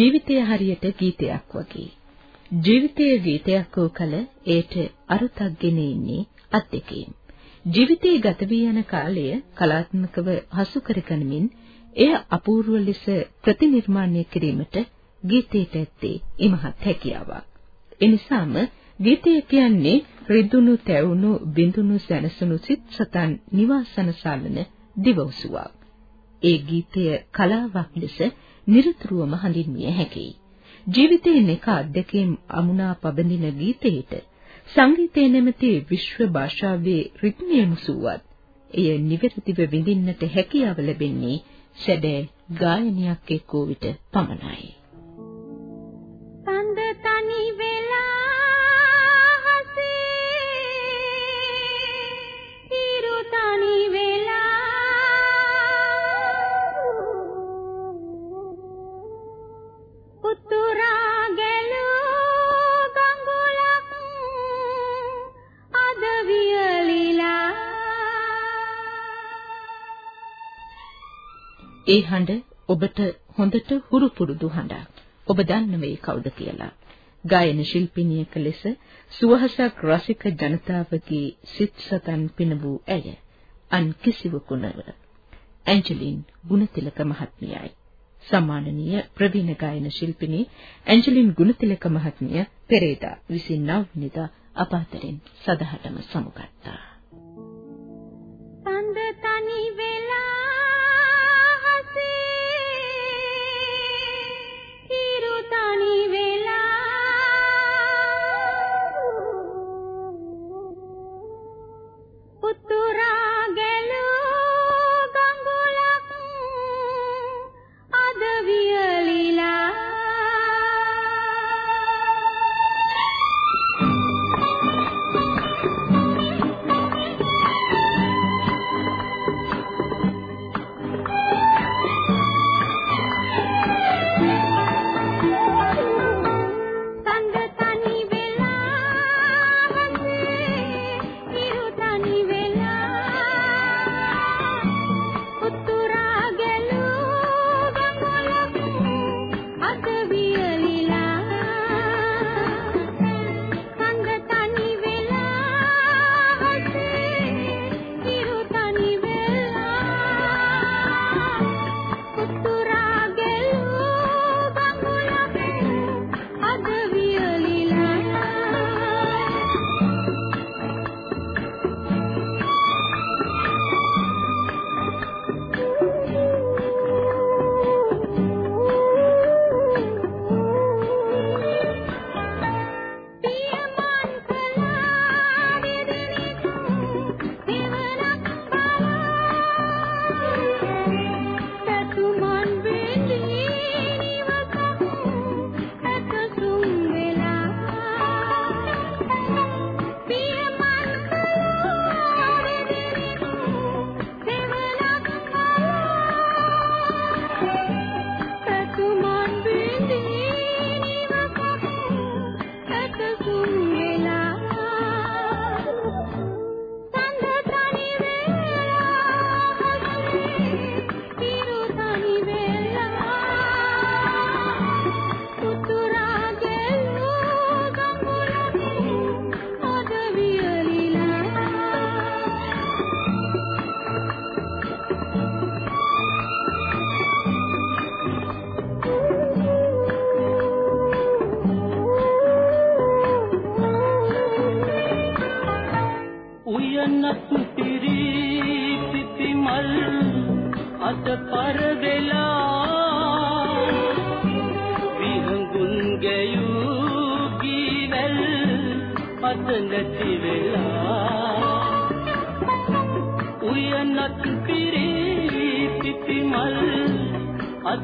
ජීවිතය හරියට ගීතයක් වගේ. ජීවිතයේ ගීතයක් වූ කල ඒට අරුතක් ගෙන ඉන්නේ අත් දෙකෙන්. ජීවිතයේ ගත වී යන කාලය කලාත්මකව හසු කරගනිමින් එය අපූර්ව ලෙස ප්‍රතිනිර්මාණය කිරීමට ගීතයට ඇත්තේ ඉමහත් හැකියාවක්. එනිසාම ගීතය කියන්නේ රිදුණු තැවුණු බිඳුණු සැනසුණු සිත් සතන් නිවාසන සාලන දිවවසුවක්. ඒ ගීතය කලාවක් ලෙස නිරතුරුවම හඳුන්විය හැකියි. ජීවිතයේ එක අධ්‍යක්ීම් අමුණා පබඳින ගීතයට සංගීතය නැමැති විශ්ව භාෂාවේ රිද්මයේ මුසුවත් එය නිවැරදිව විඳින්නට හැකියාව ලැබෙන්නේ සැබෑ ගායනයක් එක්කෝ විට පමණයි. ඒ හඬ ඔබට හොඳට හුරු පුරුදු හඬක්. ඔබ දන්නවේ කවුද කියලා. ගායන ශිල්පිනියක ලෙස සුවහසක් රසික ජනතාවගේ සිත් සතන් පින වූ ඇය අන් කිසිවකු නොව ඇන්ජලින් ගුණතිලක මහත්මියයි. සම්මානනීය ප්‍රවීණ ගායන ශිල්පිනී ඇන්ජලින් ගුණතිලක මහත්මිය පෙරේදා 29 වෙනිදා අප අතරින් සදහටම සමුගත්තා.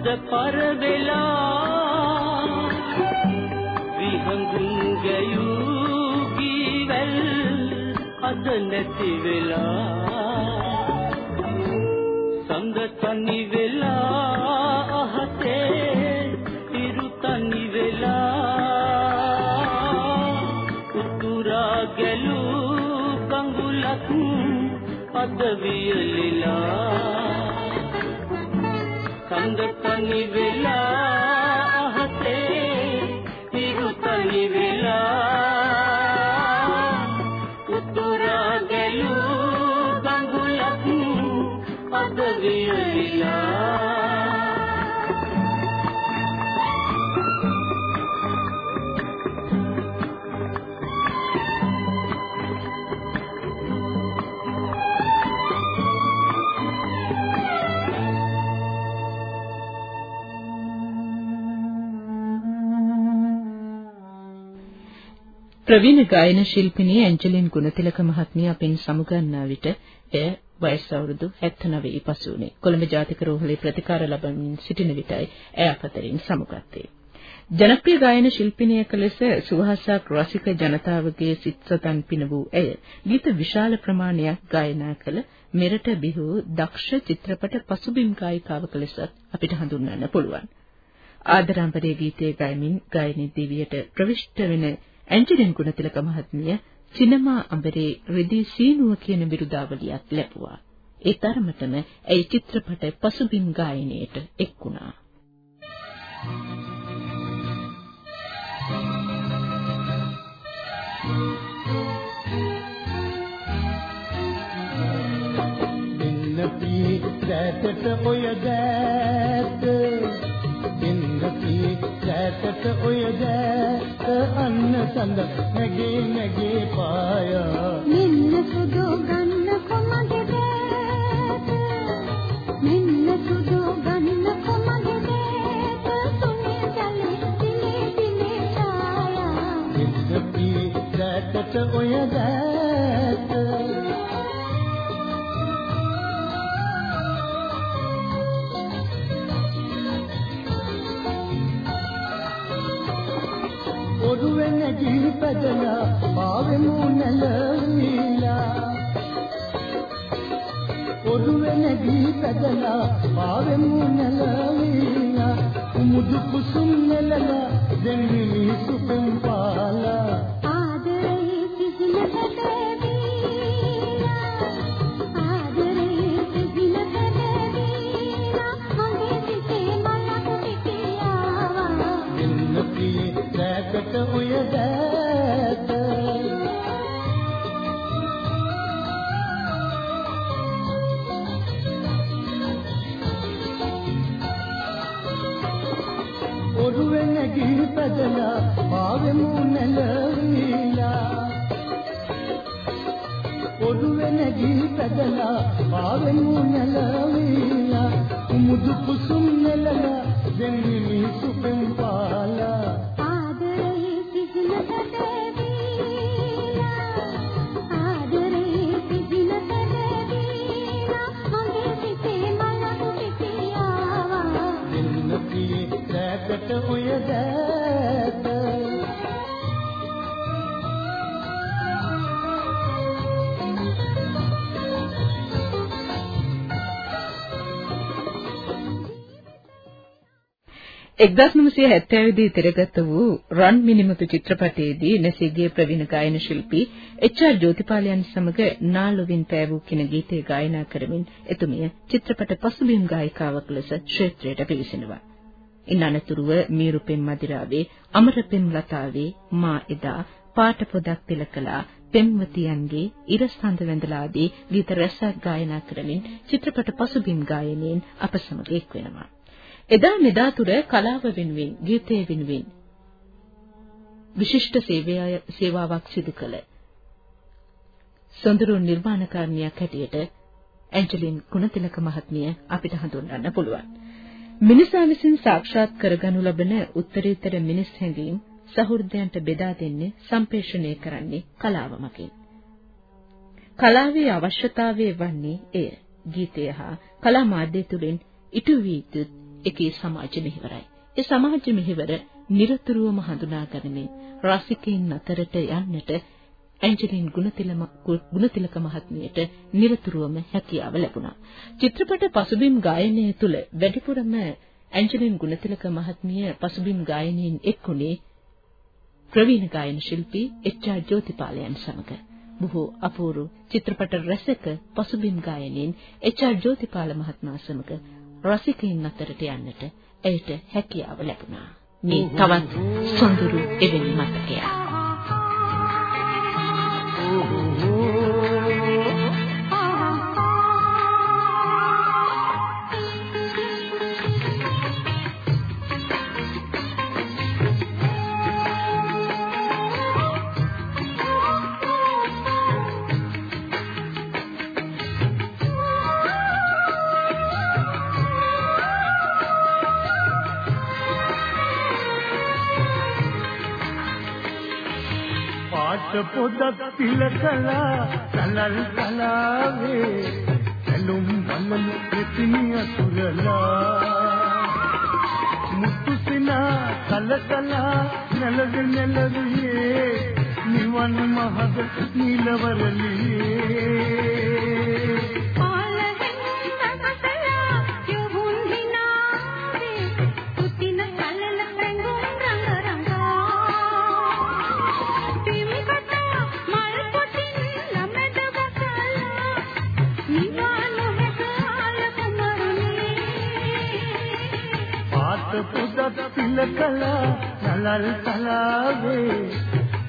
අද පර වෙලා විහඟුන් ගැයූ ගීවැල් අද නැති වෙලා සඳ තනි වෙලා අහසේ ඉරු තනි වෙලා උතුරා ගැලූ කඟුලක් අද වියලිලා. සඳ තනි ප්‍රවීණ ගායන ශිල්පිනිය ඇන්ජලින් ගුණතිලක මහත්මිය අපෙන් සමුගන්නා විට එය වයස් අවුරුදු 79 පසු වුණේ. කොළඹ ජාතික රෝහලේ ප්‍රතිකාර ලබමින් සිටින විටයි ඇය අපතරින් සමුගත්තේ. ජනප්‍රිය ගායන ශිල්පිනියක ලෙස සුවහසක් රසික ජනතාවගේ සිත් සතන් පින වූ ඇය ගීත විශාල ප්‍රමාණයක් ගායනා කළ මෙරට බිහි දක්ෂ චිත්‍රපට පසුබිම් ගායිකාවක ලෙසත් අපිට හඳුන්වන්න පුළුවන්. ආදරාම්බරේ ගීතයේ ගයමින් ගායනී දිවියට ප්‍රවිෂ්ඨ වෙන ඇන්ජලින් ගුණතිලක මහත්මිය සිනමා අඹරේ රිදී සීනුව කියන විරුදාවලියක් ලැබුවා. ඒ තරමටම ඇයි චිත්‍රපට පසුබිම් ගායනයට එක් වුණා. දැතට ඔය දැත දින්නකී දැතට ඔය දැත අන්න සඳ නැගේ නැගේ පායා මෙන්න නැගී පැදලා පාවෙමු නැලවිලා ඔරුවෙන් නැගී පැදලා පාවෙමු නැලවිලා මුදු කුසුම් නැලලා දෙන්නේ සුපම් දැකට ඔය දැත එක්දස් නමසය හැත්තෑවදී තිරගත වූ රන් මිනිමුතු චිත්‍රපටයේදී නැසීගේ ප්‍රවීණ ගායන ශිල්පී එච්.ආර්. ජෝතිපාලයන් සමග නාලුවින් පෑවූ කින ගීතය ගායනා කරමින් එතුමිය චිත්‍රපට පසුබිම් ගායිකාවක් ලෙස ක්ෂේත්‍රයට පිවිසෙනවා. ඉන් අනතුරුව මීරුපෙම් මදිරාවේ අමරපෙම් ලතාවේ මා එදා පාට පොදක් තිලකලා පෙම්වතියන්ගේ ඉරස්තන්ද වැඳලාදී ගීත රැසක් ගායනා කරමින් චිත්‍රපට පසුබිම් ගායනයෙන් අප සමග එක් වෙනවා. එදා මෙදා තුර කලාව වෙනුවෙන් ගීතය වෙනුවෙන් විශිෂ්ට සේවාවක් සිදු කළ සොඳුරු නිර්මාණකාරණියක් හැටියට ඇන්ජලින් ගුණතිලක මහත්මිය අපිට හඳුන්වන්න පුළුවන්. මිනිසා විසින් සාක්ෂාත් කරගනු ලබන උත්තරීතර මිනිස් හැඟීම් සහෘදයන්ට බෙදා දෙන්නේ සම්පේෂණය කරන්නේ කලාව මගින්. කලාවේ අවශ්‍යතාවය වන්නේ එය. ගීතය හා කලා මාධ්‍ය තුළින් ඉටු වී යුතු එකී සමාජ මෙහෙවරයි. ඒ සමාජ මෙහෙවර নিরතුරුවම හඳුනා ගනිමින් රසිකයින් අතරට යන්නට ඇන්ජලින් ගුණතිලක මහත්මියට নিরතුරුවම හැකියාව ලැබුණා. චිත්‍රපට පසුබිම් ගායනය තුළ වැඩිපුරම ඇන්ජලින් ගුණතිලක මහත්මිය පසුබිම් ගායනයෙන් එක්ුණේ ප්‍රවීණ ගායන ශිල්පී එච්.ආර්. ජෝතිපාලයන් සමග. බොහෝ අපූර්ව චිත්‍රපට රසක පසුබිම් ගායනයෙන් එච්.ආර්. ජෝතිපාල මහත්මයා සමග රසිකයින් අතරට යන්නට ඇයට හැකියාව ලැබුණා. මේ තවත් සොඳුරු එවැනි මතකයක්. පොදක් පිල කලා සලල් කලාවේ ඇලුම් වලන ප්‍රතිමිය සුරලා මුතුසිනා කලකලා නැලද නැලවියේ නිවන් මහද නිලවරලියේ. පොදක් පිල කලා නලල් කලාවේ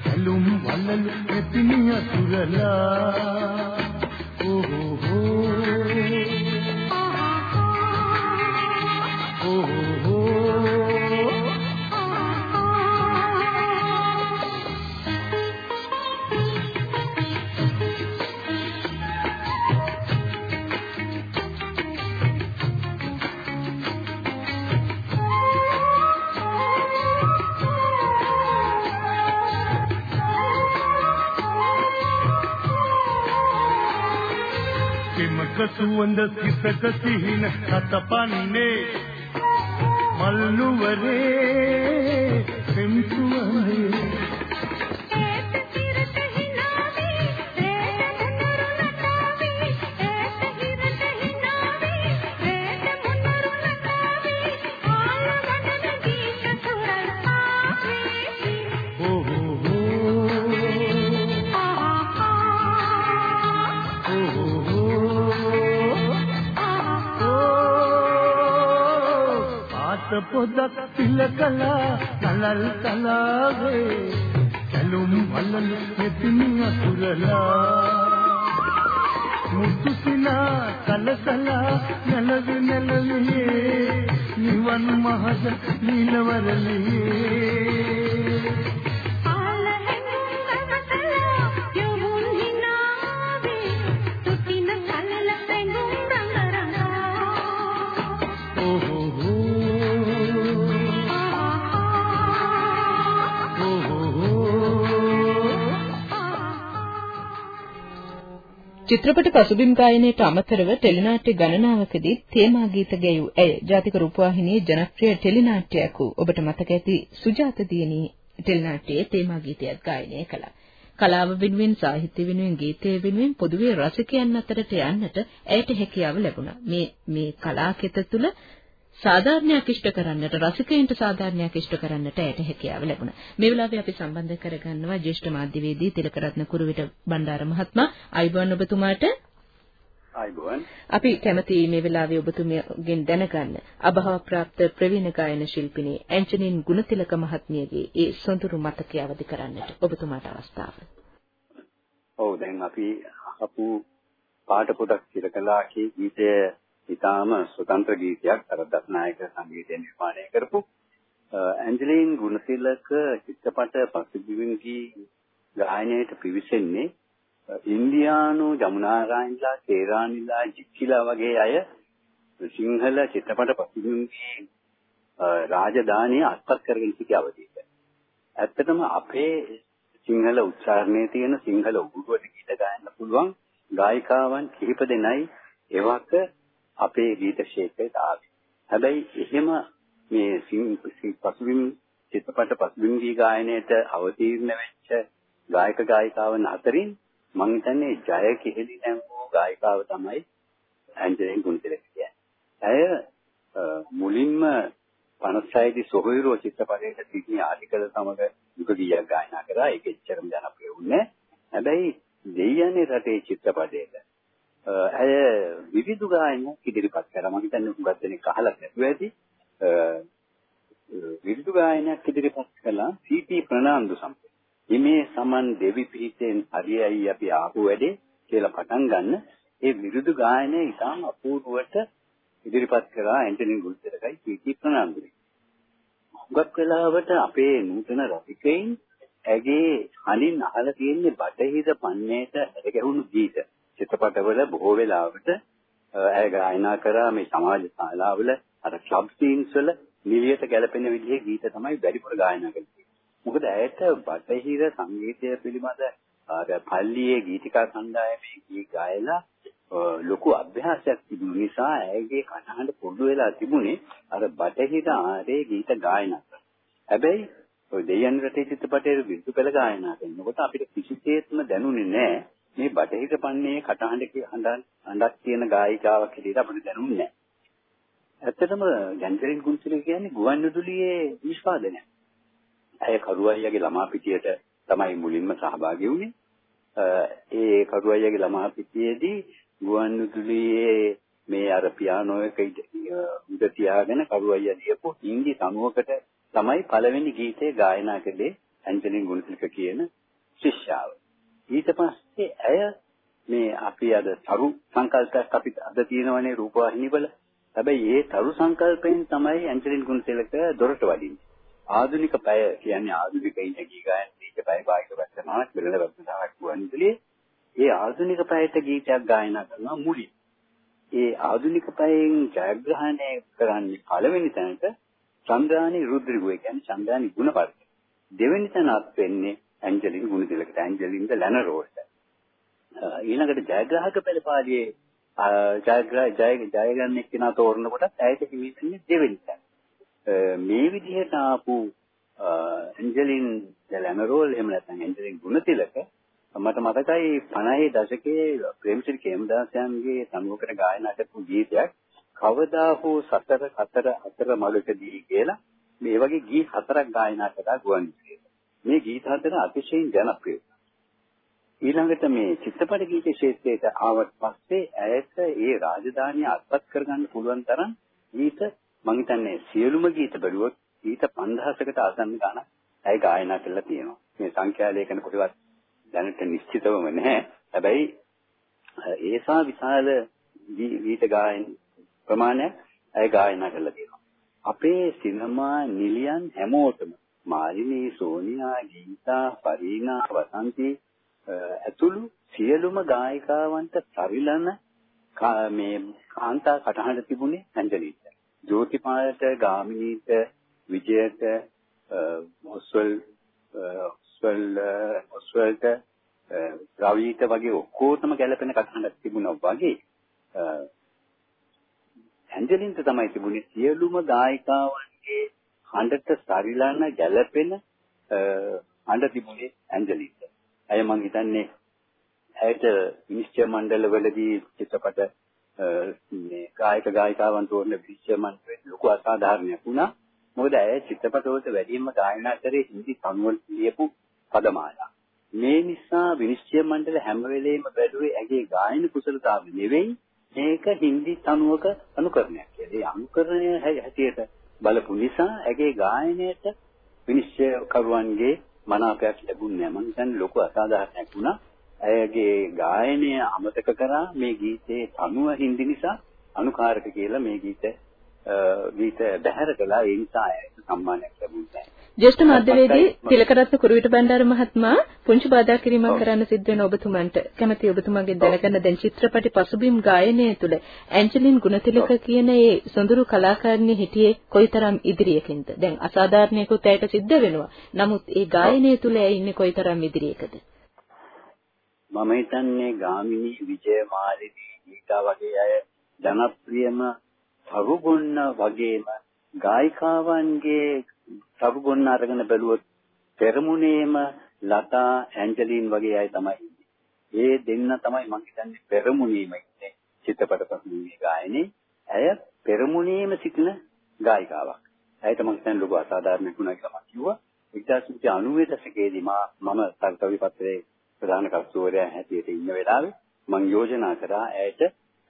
ඇලුම් වලල් එතිනිය සුරලා. කිමක සුවඳ සිතක සිහින සතපන්නේ. මල්නුවරේ සෙම් සුවඳේ පාත පොදක් පිල කලා නලල් කලාවේ ඇලුම් වලල් මෙතිනි අසුරලා මුතුසිනා කලකලා නැලවි නැලවියේ නිවන් මහද නිලවරලියේ. චිත්‍රපට පසුබිම් ගායනයට අමතරව ටෙලිනාට්‍ය ගණනාවකදී තේමා ගීත ගැයූ ඇය ජාතික රූපවාහිනියේ ජනප්‍රිය ටෙලිනාට්‍යයක් වූ ඔබට මතක ඇති සුජාත දියණී ටෙලිනාට්‍යයේ තේමා ගීතයක් ගායනය කළා. කලාව වෙනුවෙන් සාහිත්‍ය වෙනුවෙන් ගීතය වෙනුවෙන් පොදුවේ රසිකයන් අතරට යන්නට ඇයට හැකියාව ලැබුණා. මේ මේ කලාකෙත තුළ සාධාරණයක් ඉෂ්ට කරන්නට රසිකයන්ට සාධාරණයක් ඉෂ්ට කරන්නට ඇයට හැකියාව ලැබුණා. මේ වෙලාවේ අපි සම්බන්ධ කරගන්නවා ජ්‍යෙෂ්ඨ මාධ්‍යවේදී තිලකරත්න කුරුවිට බණ්ඩාර මහත්මයා. අයිබෝන් ඔබතුමාට. අයිබෝන්. අපි කැමති මේ වෙලාවේ ඔබතුමියගෙන් දැනගන්න අභව ප්‍රාප්ත ප්‍රවීණ ගායන ශිල්පිනී ඇන්ජනින් ගුණතිලක මහත්මියගේ ඒ සොඳුරු මතකය අවදි කරන්නට ඔබතුමාට අවස්ථාව. ඔව් දැන් අපි අහපු පාට පොඩක් ඉර කළා කී ගීතය ඊටාම ස්වතන්ත්‍ර ගීතයක් අර දස්නායක සංගීතය නිර්මාණය කරපු ඇන්ජලින් ගුණතිලක චිත්‍රපට පසුබිම්ගී ගායනයට පිවිසෙන්නේ ඉන්දියානු ජමුනාරායන්ලා තේරානිලා ජික්කිලා වගේ අය සිංහල චිත්‍රපට පසුබිම්ගී රාජධානිය අත්පත් කරගෙන සිටි අවදීක. ඇත්තටම අපේ සිංහල උච්චාරණයේ තියෙන සිංහල උගුරුවට ගීත ගායන්න පුළුවන් ගායිකාවන් කිහිප දෙනයි එවක අපේ ගීත ක්ෂේත්‍රයට ආවේ. හැබැයි එහෙම මේ පසුබිම් චිත්‍රපට පසුබිම් ගී ගායනයට අවතීර්ණ වෙච්ච ගායක ගායිකාවන් අතරින් මම හිතන්නේ ජය කිහෙලි නැංගෝ ගායිකාව තමයි ඇන්ජලින් ගුණතිලක කියන්නේ. ඇය මුලින්ම 56 දී සොහොයුරෝ චිත්‍රපටයේ සිටින ආටිකල සමග යුග ගීයක් ගායනා කරා. ඒක එච්චරම ජනප්‍රිය වුණේ හැබැයි දෙයයන්ේ රටේ චිත්‍රපටයක ඇය විවිධ ගායනයක් ඉදිරිපත් කරා. මම හිතන්නේ හුඟක් දෙනෙක් අහලා නැතුව ඇති. විවිධ ගායනයක් ඉදිරිපත් කළා සීපී ප්‍රනාන්දු සමග. හිමේ සමන් දෙවි පිහිටෙන් හරියයි අපි ආපු වැඩේ කියලා පටන් ගන්න ඒ විරුදු ගායනය ඉතාම අපූර්වට ඉදිරිපත් කරා ඇන්ටනි ගුල්තරකයි සීපී ප්‍රනාන්දුයි. හුඟක් වෙලාවට අපේ නූතන රසිකයින් ඇගේ හනින් අහලා තියෙන්නේ බටහිර පන්නේට ගැහුණු ගීත. චිත්‍රපටවල බොහෝ වෙලාවට ඇය ගායනා කරා මේ සමාජ ශාලාවල අර ක්ලබ් සීන්ස් වල නිලියට ගැලපෙන විදිහේ ගීත තමයි වැඩිපුර ගායනා කරන්නේ. මොකද ඇයට බටහිර සංගීතය පිළිබඳ අර පල්ලියේ ගීතිකා කණ්ඩායමේ ගී ගායලා අ, ලොකු අභ්‍යාසයක් තිබුණ නිසා ඇයගේ කටහඬ පොඩු වෙලා තිබුණේ අර බටහිර ආරේ ගීත ගායනා කරන. හැබැයි ඔය දෙයයන් රටේ චිත්‍රපටයේ විරුද්ධ පෙළ ගායනා කරනකොට අපිට කිසිසේත්ම දැනුනේ නැහැ මේ බටහිර පන්නේ කටහඬ හඬ හඬක් තියෙන ගායිකාවක් හැටියට අපිට දැනුන්නේ නැහැ. ඇත්තටම ගැන්තරින් කුන්සිල කියන්නේ ගුවන්විදුලියේ නිෂ්පාදනයක්. ඇය කරුවයියාගේ ළමා පිටියට තමයි මුලින්ම සහභාගී වුණේ. අ, ඒ කරුවයියාගේ ළමා පිටියේදී ගුවන්විදුලියේ මේ අර පියානෝ එක ඉද- උඩ තියාගෙන කරුවයියා ලියපු හින්දි තනුවකට තමයි පළවෙනි ගීතය ගායනා කළේ ඇන්ජලින් ගුණතිලක කියන ශිෂ්‍යාව. ඊට පස්සේ ඇය මේ අපි අද තරු සංකල්පයක් අපි අද තියෙනවනේ රූපවාහිනී වල. හැබැයි ඒ තරු සංකල්පයෙන් තමයි ඇන්ජලින් ගුණතිලක දොරට වදින්නේ. ආධුනික පැය කියන්නේ ආධුනික ඉඳී ගායන දීක පැය භාගික වචනාවක් පෙරළ වචනාවක් වන්දලේ ඒ ආධුනික පැයට ගීතයක් ගායනා කරනවා මුලින්. ඒ ආධුනික පැයෙන් ජයග්‍රහණය කරන්නේ පළවෙනි තැනට චන්ද්‍රානි රුද්‍රිගෝ කියන්නේ චන්ද්‍රානි ගුණවර්ධන. දෙවෙනි තැනත් වෙන්නේ ඇන්ජලින් ගුණතිලකට ඇන්ජලින්ද ලැනරෝල්ට. ඊළඟට ජයග්‍රාහක පෙළපාලියේ ජයග්‍රහ ජය ජය ගන්න එක්කෙනා තෝරන කොට ඇයට හිමිවෙන්නේ දෙවෙනි තැන. මේ විදිහට ආපු ඇන්ජලින් ලැමරෝල් එහෙම නැත්නම් ඇන්ජලින් ගුණතිලක මට මතකයි 50 දශකයේ ප්‍රේමසිරි කේමදාසයන්ගේ සමුහකට ගායනා කරපු ගීතයක් කවදා හෝ සතර හතර හතර මගකදී කියලා මේ වගේ ගී හතරක් ගායනා කරලා ගුවන්විදුලියේ. මේ ගීත හතර අතිශයින් ජනප්‍රියයි. ඊළඟට මේ චිත්‍රපට ගීත ක්ෂේත්‍රයට ආවට පස්සේ ඇයට ඒ රාජධානිය අත්පත් කරගන්න පුළුවන් තරම් ගීත මම හිතන්නේ සියලුම ගීත බැලුවොත් ගීත 5000කට ආසන්න ගණන් ඇය ගායනා කරලා තියෙනවා. මේ සංඛ්‍යා ලේඛන කොටවත් දැනට නිශ්චිතවම නැහැ. හැබැයි ඒසා විශාල ගී- ගීත ගායන ප්‍රමාණයක් ඇය ගායනා කරලා තියෙනවා. අපේ සිනමා නිලියන් හැමෝටම මාලිනී සෝනියා ගීතා පරීනා වසන්ති අ, ඇතුළු සියලුම ගායිකාවන්ට සරිලන කා- මේ කාන්තා කටහඬ තිබුණේ ඇන්ජලිට. ජෝතිපාලට ගාමිනීට විජයට අ, ඔස්වල් අ, ඔස්වල් අ, ඔස්වල්ට අ, රවිට වගේ ඔක්කොටම ගැලපෙන කටහඬක් තිබුණා වගේ අ, ඇන්ජලින්ට තමයි තිබුණේ සියලුම ගායිකාවන්ගේ හඬට සරිලන ගැලපෙන අ, හඬ තිබුණේ ඇන්ජලින්ට. අය මං හිතන්නේ ඇයට විනිශ්චය මණ්ඩලවලදී චිත්‍රපට අ, මේ ගායක ගායිකාවන් තෝරන විනිශ්චය මණ්ඩලෙ ලොකු අසාධාරණයක් වුණා. මොකද ඇය චිත්‍රපටවලට වැඩියෙන්ම ගායනා කරේ හින්දි තනුවල ලියපු පදමාලා. මේ නිසා විනිශ්චය මණ්ඩල හැම වෙලෙම බැලුවේ ඇගේ ගායන කුසලතාවය නෙවෙයි මේක හින්දි තනුවක අනුකරණයක් කියලා. ඒ අනුකරණය හැ- හැටියට බලපු නිසා ඇගේ ගායනයට විනිශ්චය කරුවන්ගේ මනාපයක් ලැබුණේ නැහැ. මම හිතන්නේ ලොකු අසාධාරණයක් වුණා. ඇයගේ ගායනය අමතක කරා මේ ගීතේ තනුව හින්දි නිසා අනුකාරක කියලා මේ ගීත අ, ගීත බැහැර කළා. ඒ නිසා ඇයට සම්මානයක් ලැබුණේ නැහැ. ජ්‍යෙෂ්ඨ මාධ්‍යවේදී තිලකරත්න කුරුවිට බණ්ඩාර මහත්මයා පුංචි බාධා කිරීමක් කරන්න සිද්ධ වෙන ඔබතුමන්ට. කැමැති ඔබතුමාගෙන් දැනගන්න දැන් චිත්‍රපටි පසුබිම් ගායනය තුළ ඇන්ජලින් ගුණතිලක කියන ඒ සොඳුරු කලාකාරිනිය හිටියේ කොයිතරම් ඉදිරියකින්ද? දැන් අසාධාරණයකුත් ඇයට සිද්ධ වෙනවා. නමුත් ඒ ගායනය තුළ ඇය ඉන්නේ කොයිතරම් ඉදිරියකද? මම හිතන්නේ ගාමිණී විජයමාලිනී ගීතා වගේ අය ජනප්‍රියම තරුගොන්න වගේම ගායිකාවන්ගේ තරුගොන්න අරගෙන බැලුවොත් පෙරමුණේම ලතා ඇන්ජලින් වගේ අය තමයි ඉන්නේ. ඒ දෙන්න තමයි මම හිතන්නේ පෙරමුණේම ඉන්නේ චිත්‍රපට පසුබිමේ ගායනේ. ඇය පෙරමුණේම සිටින ගායිකාවක්. ඇයට මම හිතන්නේ ලොකු අසාධාරණයක් වුණා කියලා මම කිව්වා. 1990 දශකයේදී මා මම සර්කවි පත්‍රයේ ප්‍රධාන කර්තෘවරයා හැටියට ඉන්න වෙලාවේ මම යෝජනා කරා ඇයට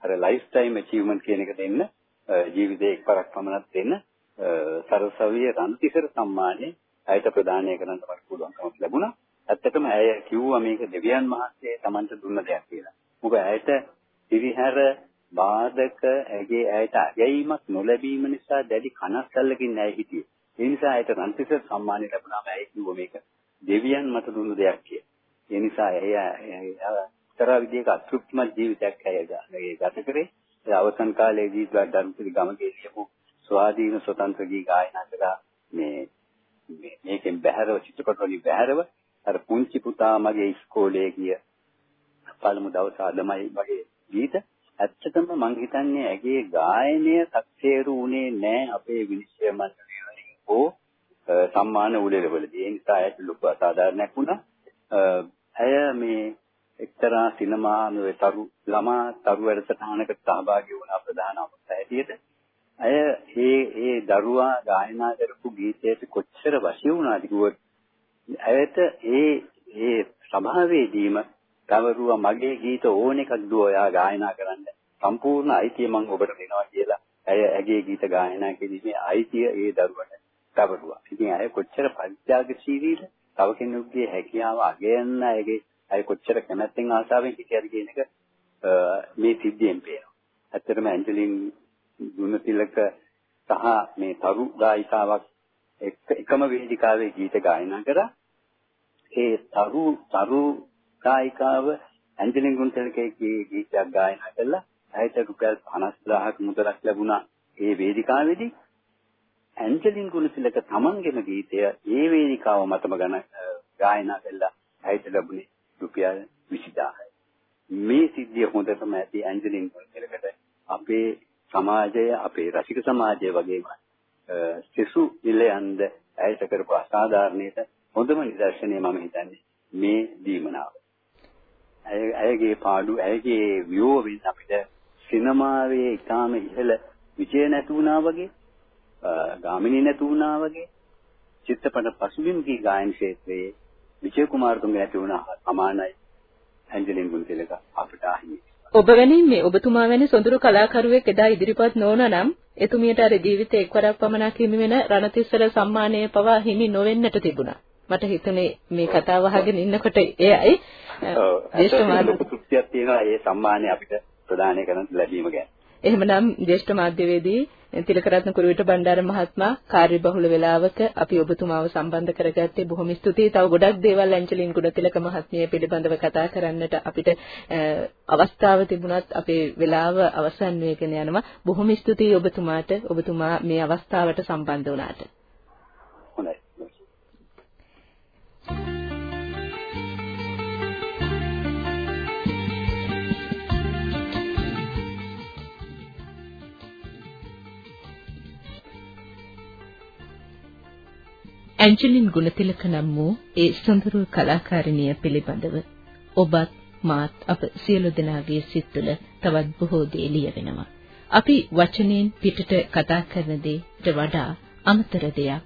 අර ලයිෆ් ටයිම් අචීව්මන්ට් කියන එක දෙන්න අ, ජීවිතේ එක්වරක් පමණක් දෙන්න අ, සරසවිය රන්තිසර සම්මානයේ ඇයට ප්‍රදානය කරන්න මට පුළුවන්කමක් ලැබුණා. ඇත්තටම ඇය කිව්වා මේක දෙවියන් වහන්සේ Tamanට දුන්න දෙයක් කියලා. මොකද ඇයට පිරිහැර බාධක ඇගේ ඇයට අගැයීමක් නොලැබීම නිසා දැඩි කනස්සල්ලකින් ඇය හිටියේ. ඒ නිසා ඇයට රන්තිසර සම්මානය ලැබුණාම ඇය කිව්වා මේක දෙවියන් මට දුන්න දෙයක් කියලා. ඒ නිසා ඇය එක්තරා විදිහක අතෘප්තිමත් ජීවිතයක් ඇය ගත කරේ. ඒ අවසන් කාලයේදී ධර්මසිරි ගමගේ ලියපු ස්වාධීන ස්වතන්ත්‍ර ගී ගායනා කළා. මේ මේ මේකෙන් බැහැරව චිත්‍රපට වලින් බැහැරව අර පුංචි පුතා මගේ ඉස්කෝලේ ගිය පළමු දවස අදමයි වගේ ගීත. ඇත්තටම මං හිතන්නේ ඇගේ ගායනය සක්සේරු උනේ නැහැ අපේ විනිශ්චය මණ්ඩලය වලින් හෝ සම්මාන උළෙලවලදී. ඒ නිසා ඇයට ලොකු අසාධාරණයක් වුණා. ඇය මේ එක්තරා සිනමා තරු ළමා තරු වැඩසටහනකට සහභාගී වුණා ප්‍රධාන අවස්ථාව හැටියට අය මේ මේ දරුවා ගායනා කරපු ගීතයට කොච්චර වශී වුණාද කිව්වොත් ඇයට ඒ ඒ සභාවේදීම තවරුවා මගේ ගීත ඕන එකක් දුව ඔයා ගායනා කරන්න සම්පූර්ණ අයිතිය මම ඔබට දෙනවා කියලා ඇය ඇගේ ගීත ගායනා කිරීමේ අයිතිය ඒ දරුවට තවරුවා. ඉතින් ඇය කොච්චර පරිත්‍යාගශීලීද තව කෙනෙකුගේ හැකියාව අගයන්න ඇගේ ඇය කොච්චර කැමැත්තෙන් ආසාවෙන් හිටියද කියන එක මේ සිද්ධියෙන් පේනවා. ඇත්තටම ඇන්ජලින් ගුණතිලක සහ මේ තරු ගායිකාවක් එකම වේදිකාවේ ගීත ගායනා කරා. ඒ තරු තරු ගායිකාව ඇන්ජලින් ගුණතිලකගේ ගීතයක් ගායනා කළා. ඇයට රුපියල් 50000ක මුදලක් ලැබුණා ඒ වේදිකාවේදී. ඇන්ජලින් ගුණතිලක තමන්ගේම ගීතය ඒ වේදිකාව මතම ගන ගායනා කළා. ඇයට ලැබුණේ රුපියල් 20000යි. මේ සිද්ධිය හොඳටම ඇති ඇන්ජලින් ගුණතිලකට අපේ සමාජය අපේ රසික සමාජය වගේම සිසු නිලයන්ද ඇයට කරපු අසාධාරණයට හොඳම නිදර්ශනය මම හිතන්නේ මේ දීමනාව. ඇය ඇයගේ පාඩු ඇයගේ වියෝවෙන් අපිට සිනමාවේ ඊටාම ඉහළ විජය නැතු වුණා වගේ ගාමිණී නැතු වුණා වගේ චිත්‍රපට පසුබිම්කී ගායන ක්ෂේත්‍රයේ විජය කුමාරතුංග නැති වුණා සමානයි ඇන්ජලින් ගුණතිලක අපට අහිමි. ඔබ වැනි මේ ඔබතුමා වැනි සොඳුරු කලාකරුවෙක් එදා ඉදිරිපත් නොවන නම් එතුමියට අර ජීවිතේ එක්වරක් පමණක් හිමි වෙන රණතිස්සර සම්මානය පවා හිමි නොවෙන්නට තිබුණා. මට හිතුනේ මේ කතාව අහගෙන ඉන්නකොට එයයි ජේෂ්ඨ මාධ්‍ය තියෙනවා ඒ සම්මානය අපිට ප්‍රදානය කරන්න ලැබීම ගැන. එහෙමනම් ජේෂ්ඨ මාධ්‍යවේදී තිලකරත්න කුරුවිට බණ්ඩාර මහත්මයා කාර්යබහුල වේලාවක අපි ඔබතුමාව සම්බන්ධ කරගත්තේ බොහොම ස්තුතියි. තව ගොඩක් දේවල් ඇන්ජලින් ගුණතිලක මහත්මිය පිළිබඳව කතා කරන්නට අපිට අවස්ථාව තිබුණත් අපේ වේලාව අවසන් වෙගෙන යනවා. බොහොම ස්තුතියි ඔබතුමාට. ඔබතුමා මේ අවස්ථාවට සම්බන්ධ වුණාට. ඇන්ජලින් ගුණතිලක නම් වූ ඒ සොඳුරු කලාකාරිනිය පිළිබඳව ඔබත් මාත් අප සියලු දෙනාගේ සිත් තුළ තවත් බොහෝ දේ ලියවෙනවා. අපි වචනෙන් පිටට කතා කරන දේට වඩා අමතර දෙයක්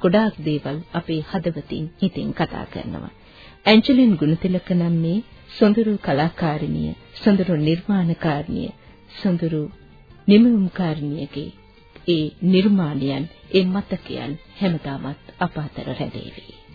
ගොඩාක් දේවල් අපේ හදවතින් හිතින් කතා කරනවා. ඇන්ජලින් ගුණතිලක නම් මේ සොඳුරු කලාකාරිනිය, සොඳුරු නිර්මාණකාරිනිය, සොඳුරු නිමවුම්කාරිනියගේ ඒ නිර්මාණයන් ඒ මතකයන් හැමදාමත් අප අතර රැඳේවි.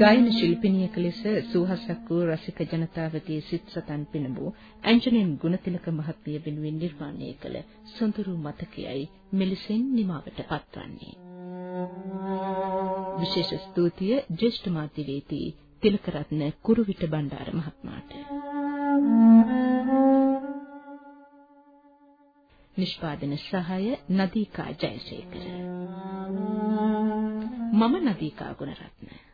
ගායන ශිල්පිනියක ලෙස සූහසක් වූ රසික ජනතාවගේ සිත් සතන් පිනවූ ඇන්ජලින් ගුණතිලක මහත්මිය වෙනුවෙන් නිර්මාණය කළ සොඳුරු මතකයයි මෙලෙසින් නිමාවට පත්වන්නේ. විශේෂ ස්තුතිය ජ්‍යෙෂ්ඨ මාධ්‍යවේදී තිලකරත්න කුරුවිට බණ්ඩාර මහත්මයාට. නිෂ්පාදන සහාය නදීකා ජයසේකර. මම නදීකා ගුණරත්න